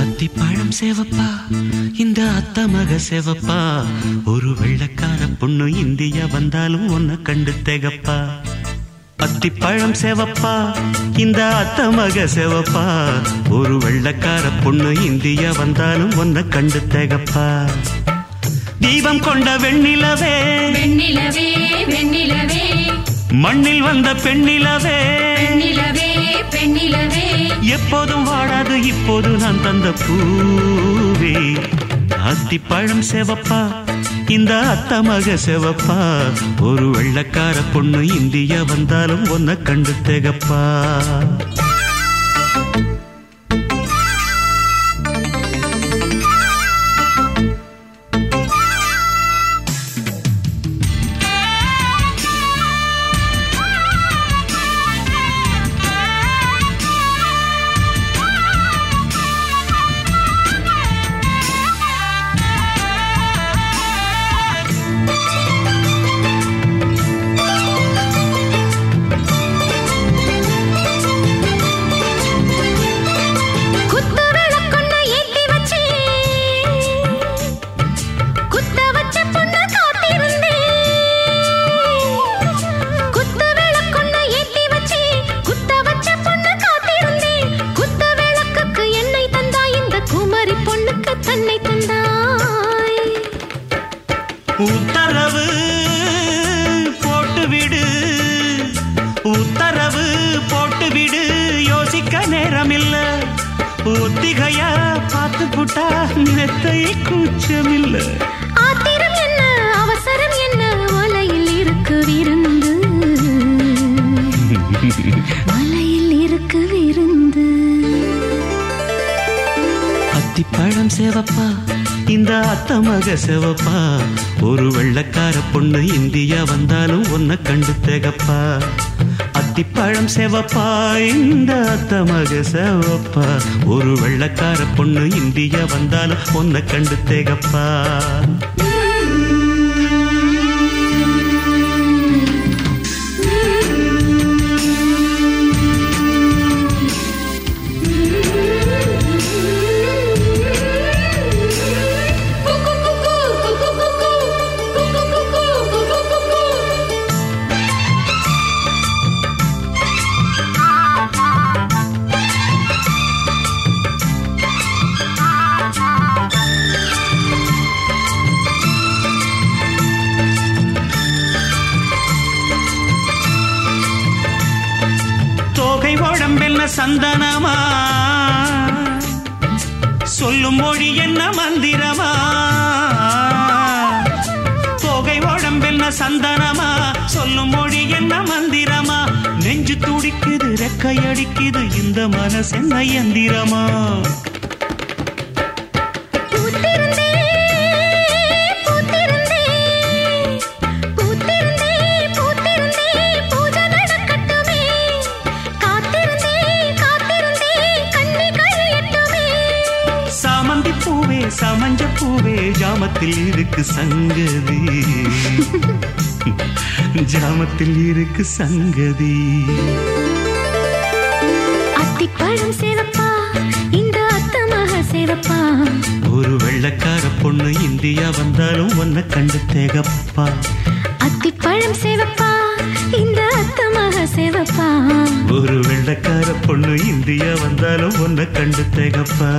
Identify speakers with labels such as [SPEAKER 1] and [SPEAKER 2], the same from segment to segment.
[SPEAKER 1] அத்தி பழம் சேவப்பா இந்த அத்த மக சேவப்பா. ஒரு வெள்ளக்கார பொண்ணு இந்தியா வந்தாலும் ஒன்ன கண்டு திகப்பா. அத்தி பழம் சேவப்பா இந்த அத்த மக சேவப்பா. ஒரு வெள்ளக்கார பொண்ணு இந்தியா வந்தாலும் ஒன்ன கண்டு திகப்பா. தீபம் கொண்ட வெண்ணிலவே.
[SPEAKER 2] வெண்ணிலவே வெண்ணிலவே.
[SPEAKER 1] மண்ணில் வந்த பெண்ணிலவே.
[SPEAKER 2] பெண்ணிலவே பெண்ணிலவே.
[SPEAKER 1] எப்போதும் வாடாது இப்போது நான் தந்த பூவே. அத்திப்பழம் செவப்பா இந்த அத்த மக செவப்பா. ஒரு வெள்ளக்கார பொண்ணு இந்தியா வந்தாலும் ஒன்ன கண்டு திகப்பா. புட்டா மெத்தை கூச்சமில்ல.
[SPEAKER 2] ஆத்திரம் என்ன? அவசரம் என்ன? வலையில் இருக்கு விருந்து. வலையில் இருக்கு விருந்து.
[SPEAKER 1] அத்திப்பழம் சேவப்பா இந்த அத்த மக சேவப்பா. ஒரு வெள்ளக்கார பொண்ணு இந்தியா வந்தாலும் உன்னை கண்டு திகப்பா. அத்திப்பழம் செவப்பா இந்த அத்தமக செவப்பா. ஒரு வெள்ளக்கார பொண்ணு இந்தியா வந்தாலும் ஒன்ன கண்டு தேகப்பா. சந்தனமா? சொல்லும் மொழி என்ன மந்திரமா? தோகை உடம்பென்ன சந்தனமா? சொல்லும் மொழி என்ன மந்திரமா? நெஞ்சு துடிக்குது ரெக்கையடிக்குது இந்த மனசென்ன எந்திரமா பூவே சமஞ்ச பூவே ஜாமத்தில் இருக்கு சங்கதி. ஜாமத்தில் இருக்கு சங்கதி.
[SPEAKER 2] அத்திப்பழம் சேவப்பா இந்த அத்தமக சேவப்பா
[SPEAKER 1] ஒரு வெள்ளக்கார பொண்ணு இந்தியா வந்தாலும் உன்னை கண்டு தேகப்பா.
[SPEAKER 2] அத்திப்பழம் சேவப்பா இந்த அத்தமக சேவப்பா
[SPEAKER 1] ஒரு வெள்ளக்கார பொண்ணு இந்தியா வந்தாலும் உன்னை கண்டு தேகப்பா.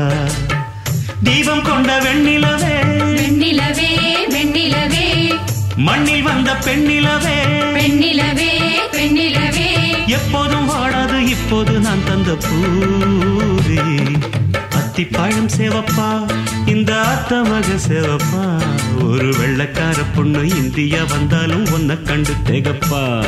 [SPEAKER 1] தீபம் கொண்ட வெண்ணிலவே.
[SPEAKER 2] வெண்ணிலவே வெண்ணிலவே.
[SPEAKER 1] மண்ணில் வந்த பெண்ணிலவே.
[SPEAKER 2] பெண்ணிலவே பெண்ணிலவே.
[SPEAKER 1] எப்போதும் வாடாது இப்போது நான் தந்த பூவே. அத்திப்பழம் சேவப்பா இந்த அத்த மக சேவப்பா. ஒரு வெள்ளக்கார பொண்ணு இந்தியா வந்தாலும் உன்னை கண்டு தேகப்பா.